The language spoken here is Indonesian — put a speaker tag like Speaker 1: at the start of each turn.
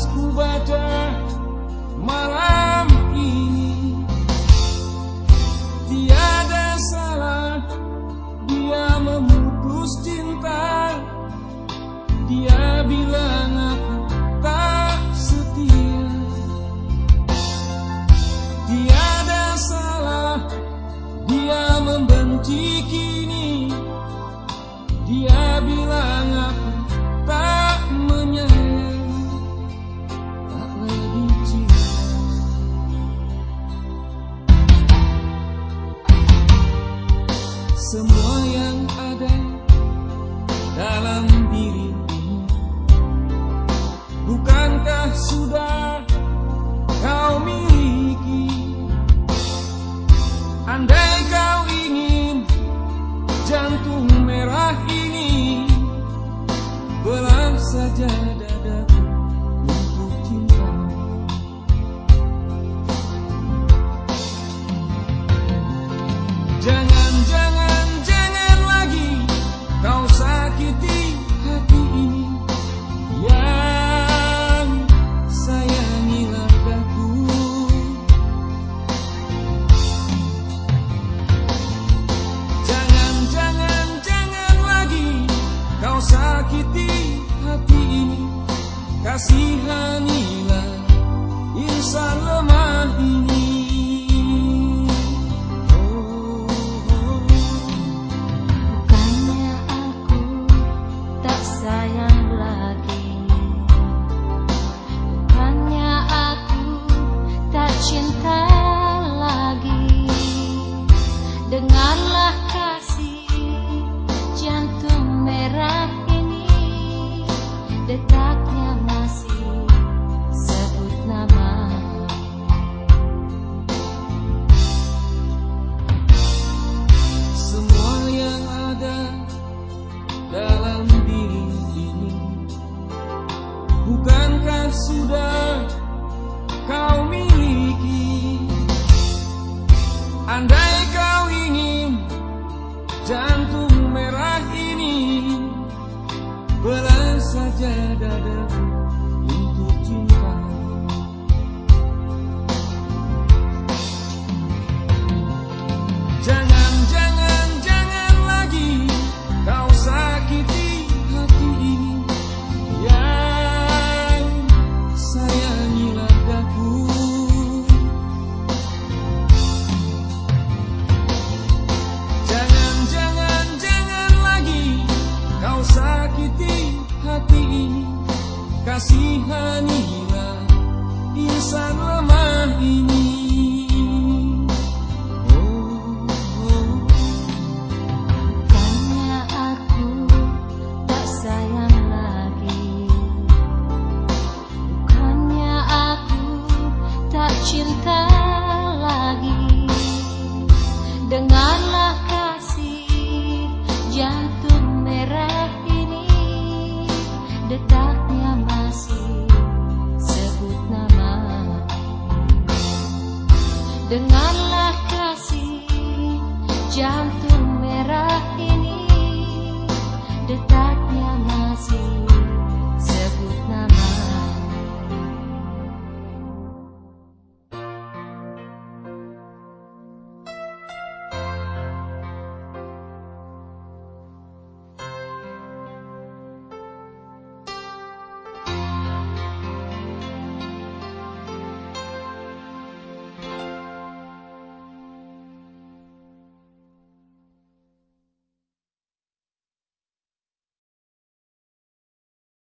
Speaker 1: atasku baca malam ini. Tiada salah dia memutus cinta. Dia bilang aku tak setia. Tiada salah dia membenci kita. semua yang ada dalam dirimu Bukankah sudah kau miliki? Andai kau ingin jantung merah ini Belah saja
Speaker 2: liberdade.
Speaker 1: Saja
Speaker 2: detaknya masih sebut nama. Denganlah kasih jantung merah ini. Dekat